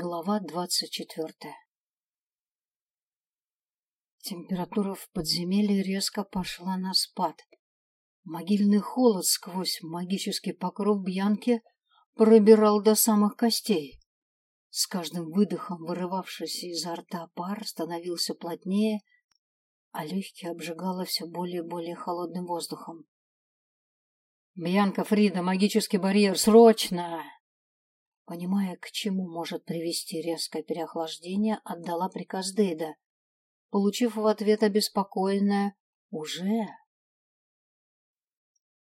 Глава двадцать четвертая Температура в подземелье резко пошла на спад. Могильный холод сквозь магический покров Бьянки пробирал до самых костей. С каждым выдохом, вырывавшийся изо рта пар, становился плотнее, а легкие обжигало все более и более холодным воздухом. «Бьянка, Фрида, магический барьер, срочно!» Понимая, к чему может привести резкое переохлаждение, отдала приказ Дейда, получив в ответ обеспокоенное «Уже?».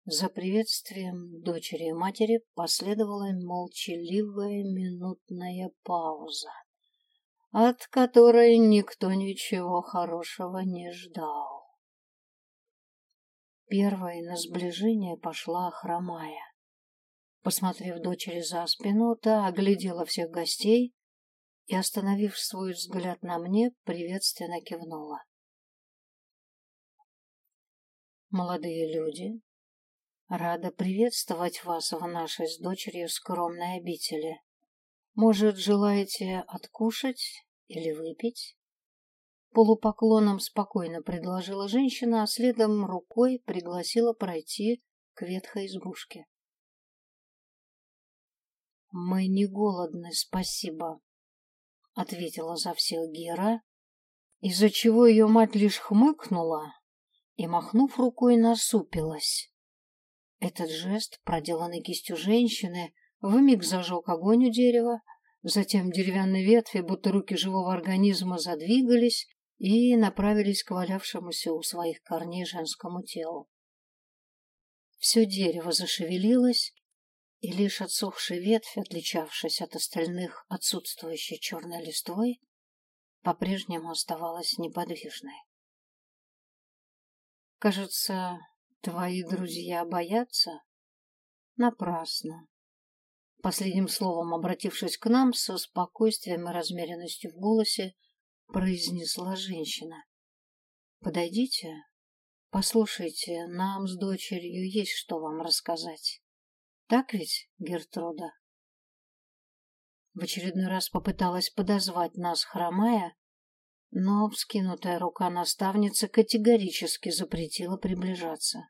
За приветствием дочери и матери последовала молчаливая минутная пауза, от которой никто ничего хорошего не ждал. Первой на сближение пошла хромая. Посмотрев дочери за спину, та оглядела всех гостей и, остановив свой взгляд на мне, приветственно кивнула. Молодые люди, рада приветствовать вас в нашей с дочерью скромной обители. Может, желаете откушать или выпить? Полупоклоном спокойно предложила женщина, а следом рукой пригласила пройти к ветхой избушке. «Мы не голодны, спасибо», — ответила за всех Гера, из-за чего ее мать лишь хмыкнула и, махнув рукой, насупилась. Этот жест, проделанный кистью женщины, вмиг зажег огонь у дерева, затем деревянные ветви, будто руки живого организма, задвигались и направились к валявшемуся у своих корней женскому телу. Все дерево зашевелилось, и лишь отсохшая ветвь, отличавшись от остальных отсутствующей черной листвой, по-прежнему оставалась неподвижной. «Кажется, твои друзья боятся?» «Напрасно». Последним словом, обратившись к нам, со спокойствием и размеренностью в голосе, произнесла женщина. «Подойдите, послушайте, нам с дочерью есть что вам рассказать». Так ведь, Гертруда? В очередной раз попыталась подозвать нас, хромая, но вскинутая рука наставницы категорически запретила приближаться.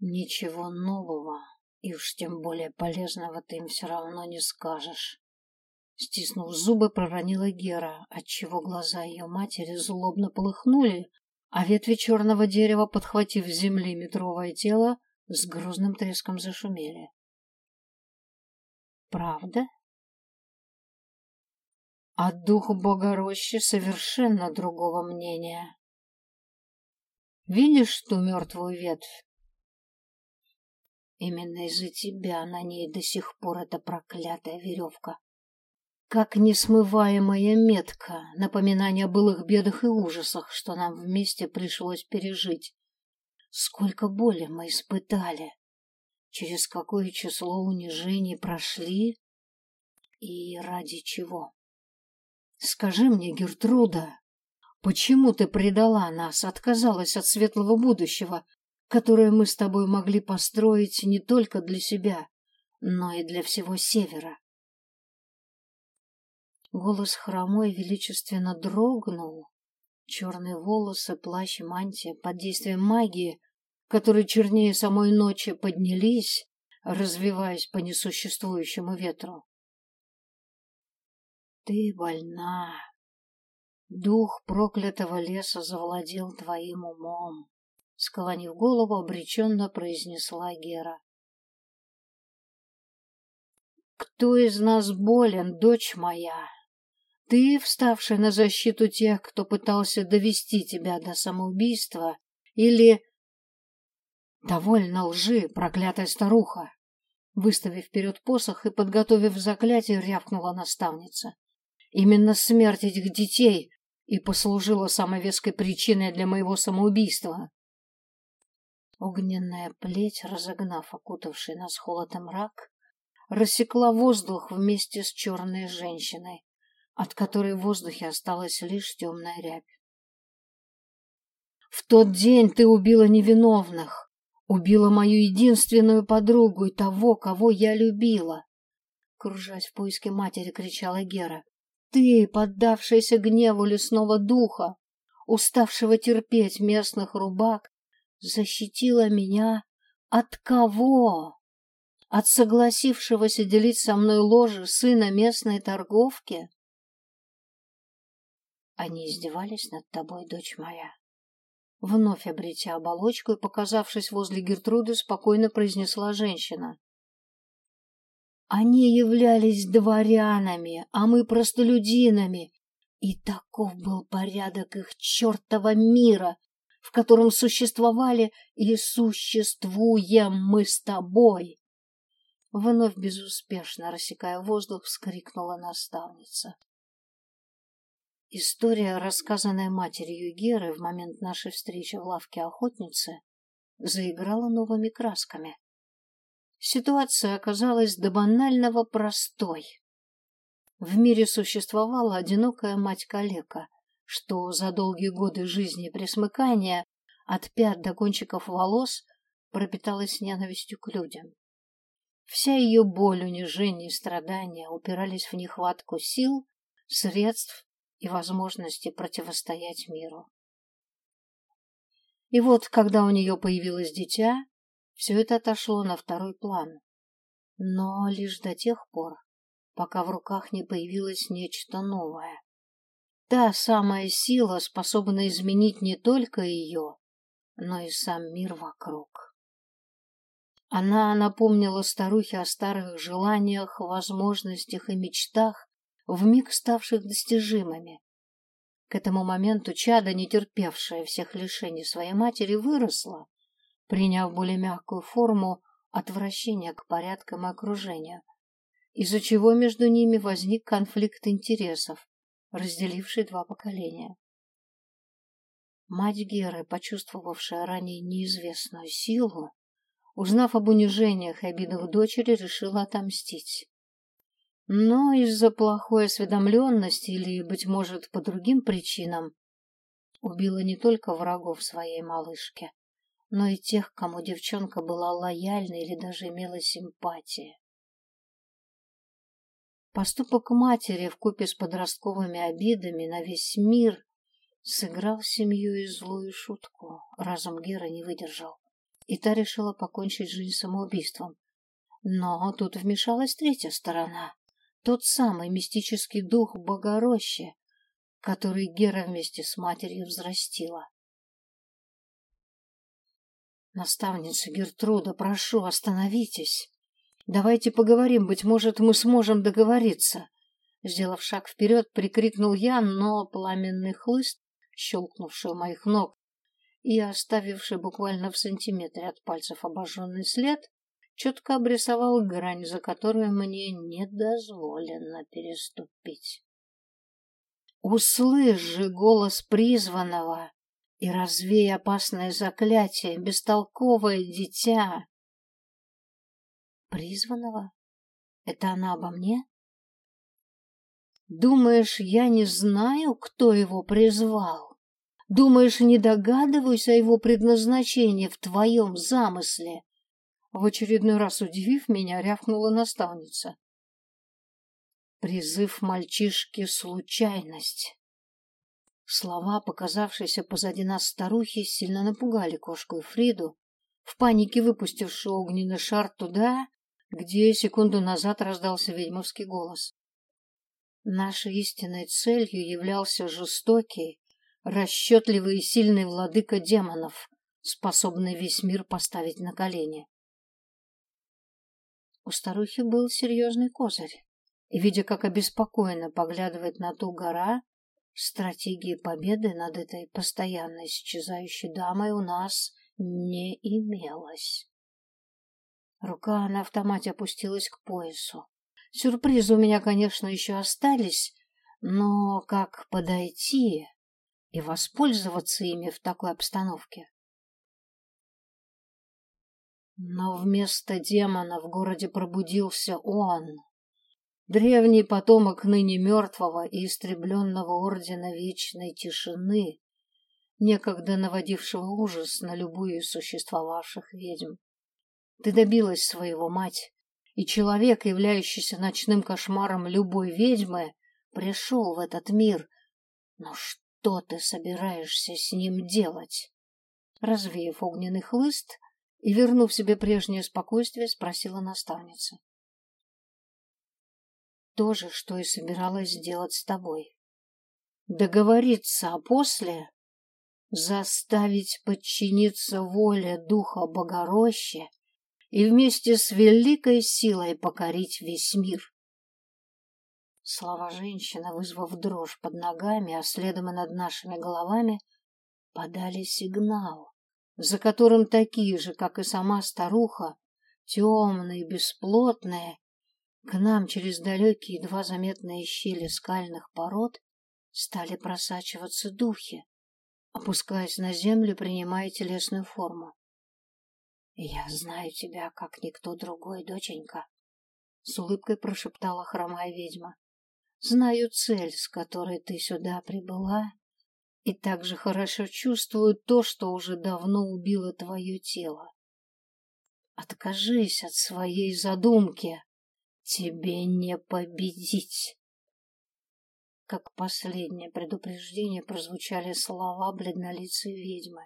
Ничего нового и уж тем более полезного ты им все равно не скажешь. Стиснув зубы, проронила Гера, отчего глаза ее матери злобно полыхнули, а ветви черного дерева, подхватив с земли метровое тело, с грозным треском зашумели. Правда? А дух Богорощи совершенно другого мнения. Видишь ту мертвую ветвь? Именно из-за тебя на ней до сих пор эта проклятая веревка как несмываемая метка, напоминание о былых бедах и ужасах, что нам вместе пришлось пережить. Сколько боли мы испытали, через какое число унижений прошли и ради чего. Скажи мне, Гертруда, почему ты предала нас, отказалась от светлого будущего, которое мы с тобой могли построить не только для себя, но и для всего Севера? Голос хромой величественно дрогнул. Черные волосы, плащ и мантия под действием магии, которые чернее самой ночи поднялись, развиваясь по несуществующему ветру. Ты больна. Дух проклятого леса завладел твоим умом. Склонив голову, обреченно произнесла Гера. Кто из нас болен, дочь моя? Ты, вставший на защиту тех, кто пытался довести тебя до самоубийства, или... Довольно лжи, проклятая старуха. Выставив вперед посох и подготовив заклятие, рявкнула наставница. Именно смерть этих детей и послужила самой веской причиной для моего самоубийства. Огненная плеть, разогнав окутавший нас холод и мрак, рассекла воздух вместе с черной женщиной, от которой в воздухе осталась лишь темная рябь. В тот день ты убила невиновных, убила мою единственную подругу и того, кого я любила. кружась в поиске матери, кричала Гера. Ты, поддавшаяся гневу лесного духа, уставшего терпеть местных рубак, защитила меня от кого? От согласившегося делить со мной ложе сына местной торговки? Они издевались над тобой, дочь моя. Вновь обретя оболочку и показавшись возле Гертруды, спокойно произнесла женщина. Они являлись дворянами, а мы простолюдинами, и таков был порядок их чертова мира, в котором существовали и существуем мы с тобой. Вновь безуспешно рассекая воздух, вскрикнула наставница. История, рассказанная матерью Геры в момент нашей встречи в лавке охотницы, заиграла новыми красками. Ситуация оказалась до банального простой. В мире существовала одинокая мать-калека, что за долгие годы жизни присмыкания от пят до кончиков волос пропиталась ненавистью к людям. Вся ее боль, унижение и страдания упирались в нехватку сил, средств и возможности противостоять миру. И вот, когда у нее появилось дитя, все это отошло на второй план. Но лишь до тех пор, пока в руках не появилось нечто новое. Та самая сила, способная изменить не только ее, но и сам мир вокруг. Она напомнила старухе о старых желаниях, возможностях и мечтах, вмиг ставших достижимыми. К этому моменту чада, не терпевшая всех лишений своей матери, выросла, приняв более мягкую форму отвращения к порядкам и окружению, из-за чего между ними возник конфликт интересов, разделивший два поколения. Мать Геры, почувствовавшая ранее неизвестную силу, узнав об унижениях и обидах дочери, решила отомстить. Но из-за плохой осведомленности или, быть может, по другим причинам, убила не только врагов своей малышки, но и тех, кому девчонка была лояльна или даже имела симпатии. Поступок матери в купе с подростковыми обидами на весь мир сыграл семью и злую шутку. Разум Гера не выдержал, и та решила покончить жизнь самоубийством. Но тут вмешалась третья сторона тот самый мистический дух Богорощи, который Гера вместе с матерью взрастила. Наставница Гертруда, прошу, остановитесь. Давайте поговорим, быть может, мы сможем договориться. Сделав шаг вперед, прикрикнул я, но пламенный хлыст, щелкнувший у моих ног и оставивший буквально в сантиметре от пальцев обожженный след, четко обрисовал грань, за которую мне не дозволено переступить. Услышь же голос призванного и развей опасное заклятие, бестолковое дитя. Призванного? Это она обо мне? Думаешь, я не знаю, кто его призвал? Думаешь, не догадываюсь о его предназначении в твоем замысле? В очередной раз удивив меня, рявкнула наставница. Призыв мальчишки — случайность. Слова, показавшиеся позади нас старухи, сильно напугали кошку и Фриду, в панике выпустившую огненный шар туда, где секунду назад раздался ведьмовский голос. Нашей истинной целью являлся жестокий, расчетливый и сильный владыка демонов, способный весь мир поставить на колени. У старухи был серьезный козырь, и, видя, как обеспокоенно поглядывает на ту гора, стратегии победы над этой постоянно исчезающей дамой у нас не имелось. Рука на автомате опустилась к поясу. Сюрпризы у меня, конечно, еще остались, но как подойти и воспользоваться ими в такой обстановке? Но вместо демона в городе пробудился он, древний потомок ныне мертвого и истребленного ордена вечной тишины, некогда наводившего ужас на любую из существовавших ведьм. Ты добилась своего, мать, и человек, являющийся ночным кошмаром любой ведьмы, пришел в этот мир. Но что ты собираешься с ним делать? Развеяв огненный хлыст и вернув себе прежнее спокойствие, спросила наставница. То же, что и собиралась сделать с тобой. Договориться, а после заставить подчиниться воле духа Богорощи и вместе с великой силой покорить весь мир. Слова женщины, вызвав дрожь под ногами, а следом и над нашими головами, подали сигнал, за которым такие же, как и сама старуха, темные, бесплотные, к нам через далекие едва заметные щели скальных пород стали просачиваться духи, опускаясь на землю, принимая телесную форму. «Я знаю тебя, как никто другой, доченька», — с улыбкой прошептала хромая ведьма. «Знаю цель, с которой ты сюда прибыла, и также хорошо чувствую то, что уже давно убило твое тело. Откажись от своей задумки, тебе не победить». Как последнее предупреждение прозвучали слова бледнолицей ведьмы.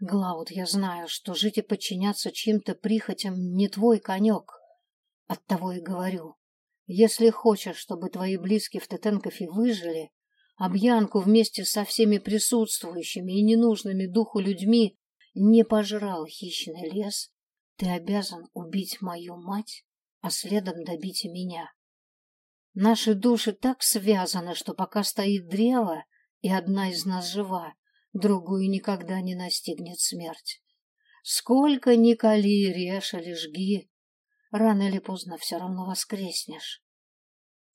Глауд, я знаю, что жить и подчиняться чьим-то прихотям не твой конек. Оттого и говорю. Если хочешь, чтобы твои близкие в Тетенкове выжили, а Бьянку вместе со всеми присутствующими и ненужными духу людьми не пожрал хищный лес, ты обязан убить мою мать, а следом добить и меня. Наши души так связаны, что пока стоит древо, и одна из нас жива, другую никогда не настигнет смерть. Сколько ни кали, режь или жги, рано или поздно все равно воскреснешь.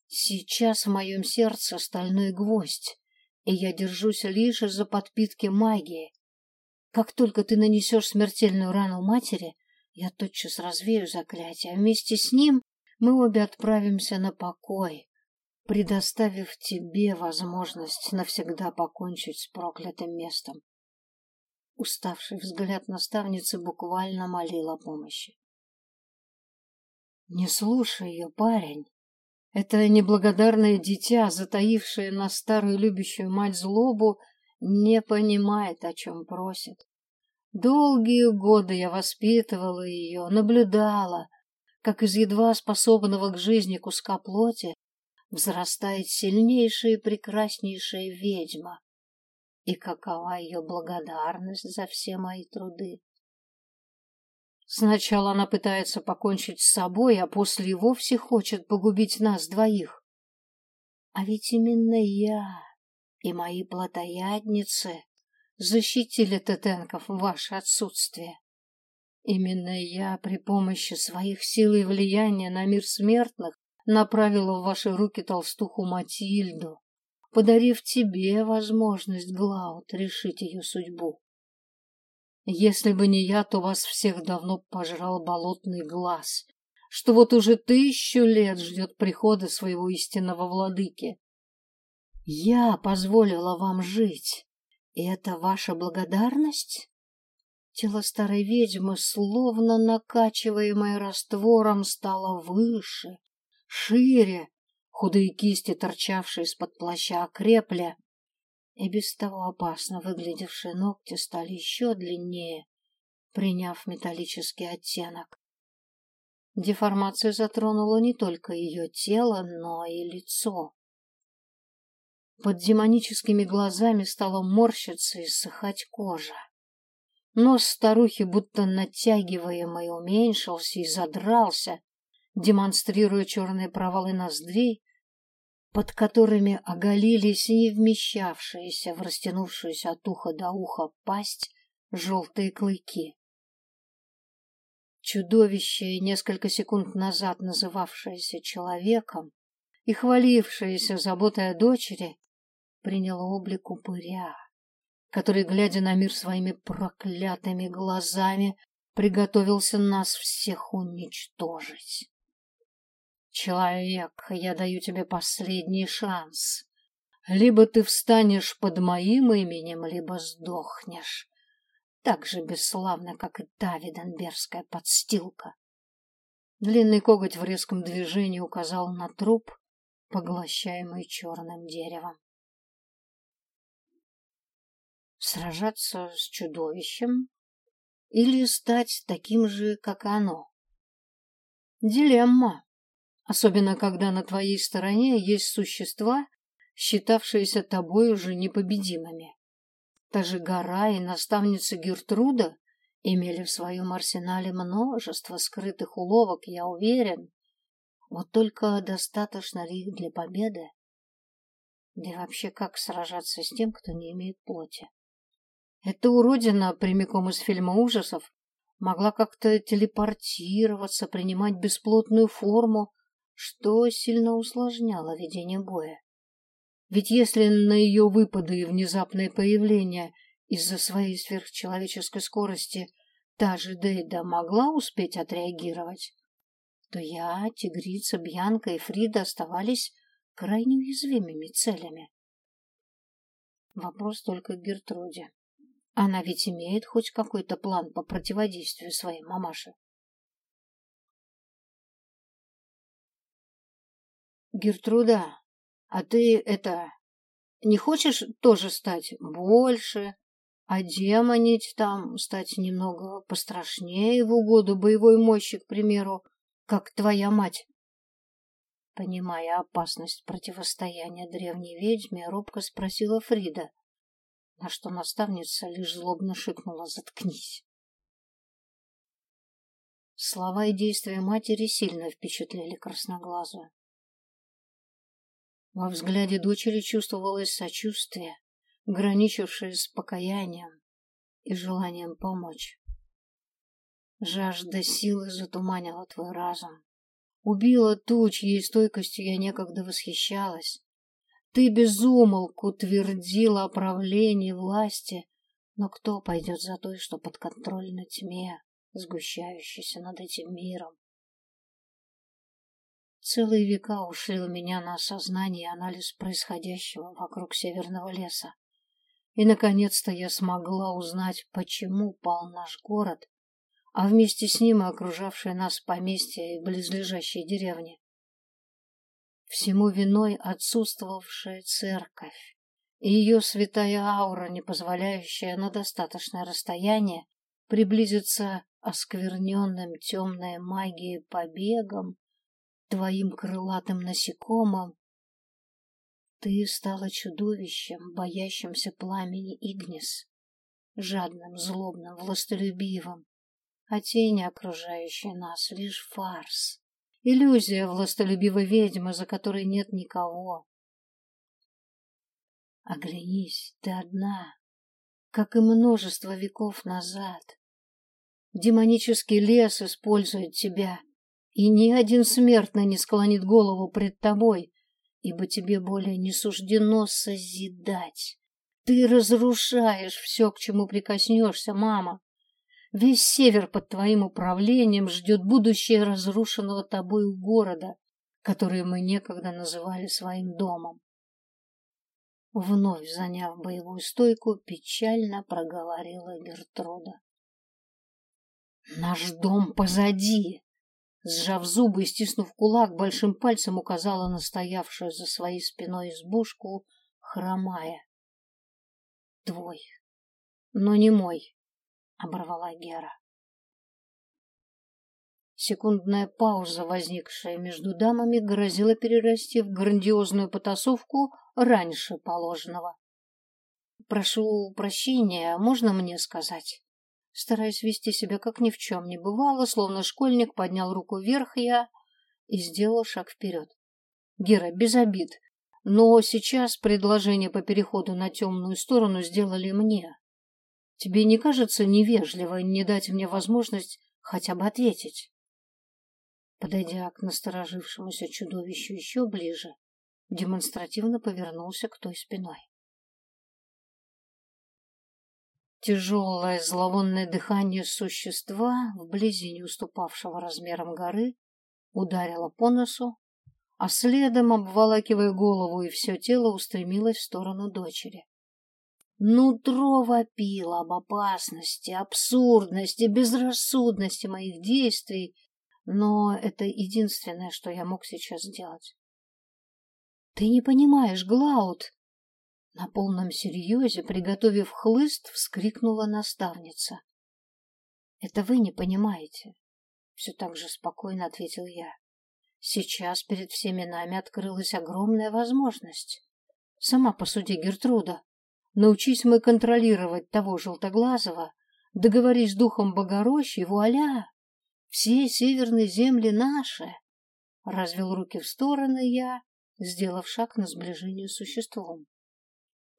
Сейчас в моем сердце стальной гвоздь, и я держусь лишь из-за подпитки магии. Как только ты нанесешь смертельную рану матери, я тотчас развею заклятие, а вместе с ним мы обе отправимся на покой, предоставив тебе возможность навсегда покончить с проклятым местом. Уставший взгляд наставницы буквально молил о помощи. Не слушай ее, парень. Это неблагодарное дитя, затаившее на старую любящую мать злобу, не понимает, о чем просит. Долгие годы я воспитывала ее, наблюдала, как из едва способного к жизни куска плоти взрастает сильнейшая и прекраснейшая ведьма. И какова ее благодарность за все мои труды? Сначала она пытается покончить с собой, а после и вовсе хочет погубить нас двоих. А ведь именно я и мои плотоядницы защитили Тетенков в ваше отсутствие. Именно я при помощи своих сил и влияния на мир смертных направила в ваши руки толстуху Матильду, подарив тебе возможность, Глауд, решить ее судьбу. Если бы не я, то вас всех давно пожрал болотный глаз, что вот уже тысячу лет ждет прихода своего истинного владыки. Я позволила вам жить, и это ваша благодарность? Тело старой ведьмы, словно накачиваемое раствором, стало выше, шире, худые кисти, торчавшие из-под плаща, окрепли, и без того опасно выглядевшие ногти стали еще длиннее, приняв металлический оттенок. Деформация затронула не только ее тело, но и лицо. Под демоническими глазами стала морщиться и ссыхать кожа. Нос старухи, будто натягиваемый, уменьшился и задрался, демонстрируя черные провалы ноздрей, под которыми оголились не вмещавшиеся в растянувшуюся от уха до уха пасть желтые клыки. Чудовище, несколько секунд назад называвшееся человеком и хвалившееся заботой о дочери, приняло облик упыря, который, глядя на мир своими проклятыми глазами, приготовился нас всех уничтожить. Человек, я даю тебе последний шанс. Либо ты встанешь под моим именем, либо сдохнешь. так же бесславно, как и та виденбергская подстилка. Длинный коготь в резком движении указал на труп, поглощаемый черным деревом. Сражаться с чудовищем или стать таким же, как оно? Дилемма, особенно когда на твоей стороне есть существа, считавшиеся тобой уже непобедимыми. Та же гора и наставница Гертруда имели в своем арсенале множество скрытых уловок, я уверен. Вот только достаточно ли их для победы? Да и вообще, как сражаться с тем, кто не имеет плоти? Эта уродина прямиком из фильма ужасов могла как-то телепортироваться, принимать бесплотную форму, что сильно усложняло ведение боя. Ведь если на ее выпады и внезапное появление из-за своей сверхчеловеческой скорости та же Дейда могла успеть отреагировать, то я, Тигрица, Бьянка и Фрида оставались крайне уязвимыми целями. Вопрос только к Гертруде. Она ведь имеет хоть какой-то план по противодействию своей мамаше. Гертруда, а ты это... Не хочешь тоже стать больше, а демонить там, стать немного пострашнее в угоду боевой мощи, к примеру, как твоя мать? Понимая опасность противостояния древней ведьме, робко спросила Фрида, на что наставница лишь злобно шикнула «Заткнись!». Слова и действия матери сильно впечатлили красноглазую. Во взгляде дочери чувствовалось сочувствие, граничившее с покаянием и желанием помочь. Жажда силы затуманила твой разум, убила ту, чьей стойкостью я некогда восхищалась. Ты безумолку твердила о правлении власти, но кто пойдет за той, что под контроль на тьме, сгущающейся над этим миром? Целые века ушли меня на осознание и анализ происходящего вокруг северного леса. И, наконец-то, я смогла узнать, почему пал наш город, а вместе с ним и окружавшие нас поместья и близлежащие деревни. Всему виной отсутствовавшая церковь и ее святая аура, не позволяющая на достаточное расстояние приблизиться оскверненным темной магией побегом твоим крылатым насекомым. Ты стала чудовищем, боящимся пламени Игнис, жадным, злобным, властолюбивым, а тени, окружающие нас, лишь фарс, иллюзия властолюбивой ведьмы, за которой нет никого. Оглянись, ты одна, как и множество веков назад. Демонический лес использует тебя, и ни один смертный не склонит голову пред тобой, ибо тебе более не суждено созидать. Ты разрушаешь все, к чему прикоснешься, мама. Весь север под твоим управлением ждет будущее разрушенного тобою города, который мы некогда называли своим домом. Вновь заняв боевую стойку, печально проговорила Гертруда. «Наш дом позади!» Сжав зубы и стиснув кулак, большим пальцем указала на стоявшую за своей спиной избушку, хромая. «Твой, но не мой», — оборвала Гера. Секундная пауза, возникшая между дамами, грозила перерасти в грандиозную потасовку раньше положенного. «Прошу прощения, можно мне сказать?» Стараясь вести себя как ни в чем не бывало, словно школьник поднял руку вверх я и сделал шаг вперед. Гера, без обид, но сейчас предложение по переходу на темную сторону сделали мне. Тебе не кажется невежливо не дать мне возможность хотя бы ответить? Подойдя к насторожившемуся чудовищу еще ближе, демонстративно повернулся к той спиной. Тяжелое зловонное дыхание существа, вблизи не уступавшего размерам горы, ударило по носу, а следом, обволакивая голову и все тело, устремилось в сторону дочери. Нутро вопило об опасности, абсурдности, безрассудности моих действий, но это единственное, что я мог сейчас сделать. Ты не понимаешь, Глауд! На полном серьезе, приготовив хлыст, вскрикнула наставница. Это вы не понимаете. Все так же спокойно ответил я. Сейчас перед всеми нами открылась огромная возможность. Сама посуди, Гертруда. Научись мы контролировать того желтоглазого, договорись с духом Богорощи, вуаля! Все северные земли наши. Развел руки в стороны я, сделав шаг на сближение с существом.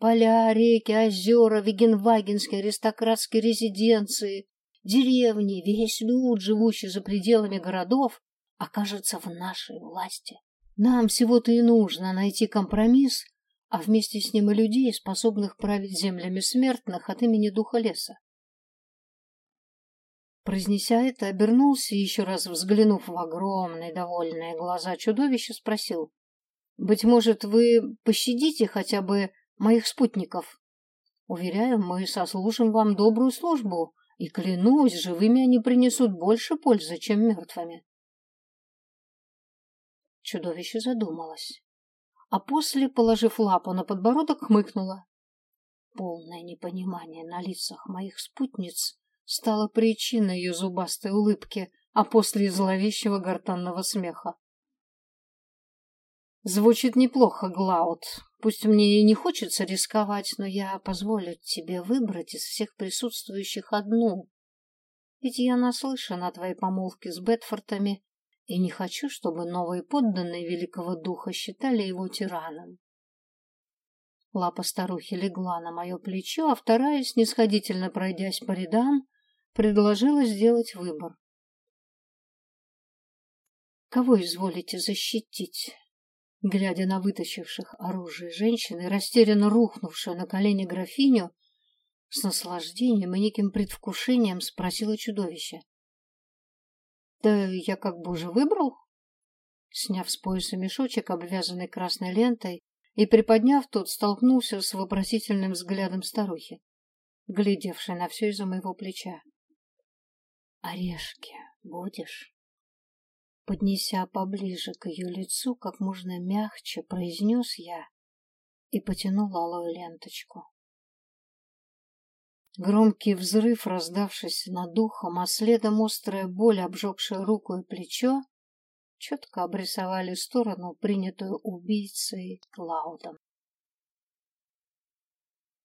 Поля, реки, озера, вегенвагенские аристократские резиденции, деревни, весь люд, живущий за пределами городов, окажется в нашей власти. Нам всего-то и нужно найти компромисс, а вместе с ним и людей, способных править землями смертных от имени духа леса. Произнеся это, обернулся и еще раз взглянув в огромные довольные глаза чудовища, спросил. «Быть может, вы пощадите хотя бы моих спутников? Уверяю, мы сослужим вам добрую службу, и, клянусь, живыми они принесут больше пользы, чем мертвыми». Чудовище задумалось, а после, положив лапу на подбородок, хмыкнуло. Полное непонимание на лицах моих спутниц стало причиной ее зубастой улыбки, а после зловещего гортанного смеха. Звучит неплохо, Глауд. Пусть мне и не хочется рисковать, но я позволю тебе выбрать из всех присутствующих одну. Ведь я наслышан о твоей помолвке с Бетфортами и не хочу, чтобы новые подданные Великого Духа считали его тираном. Лапа старухи легла на мое плечо, а вторая, снисходительно пройдясь по рядам, предложила сделать выбор. «Кого изволите защитить?» Глядя на вытащивших оружие женщины, растерянно рухнувшую на колени графиню, с наслаждением и неким предвкушением спросила чудовище. «Да я как бы уже выбрал?» Сняв с пояса мешочек, обвязанный красной лентой, и, приподняв тот, столкнулся с вопросительным взглядом старухи, глядевшей на все из-за моего плеча. «Орешки будешь?» Поднеся поближе к ее лицу, как можно мягче произнес я и потянул алую ленточку. Громкий взрыв, раздавшись над ухом, а следом острая боль, обжегшая руку и плечо, четко обрисовали сторону, принятую убийцей Клаудом.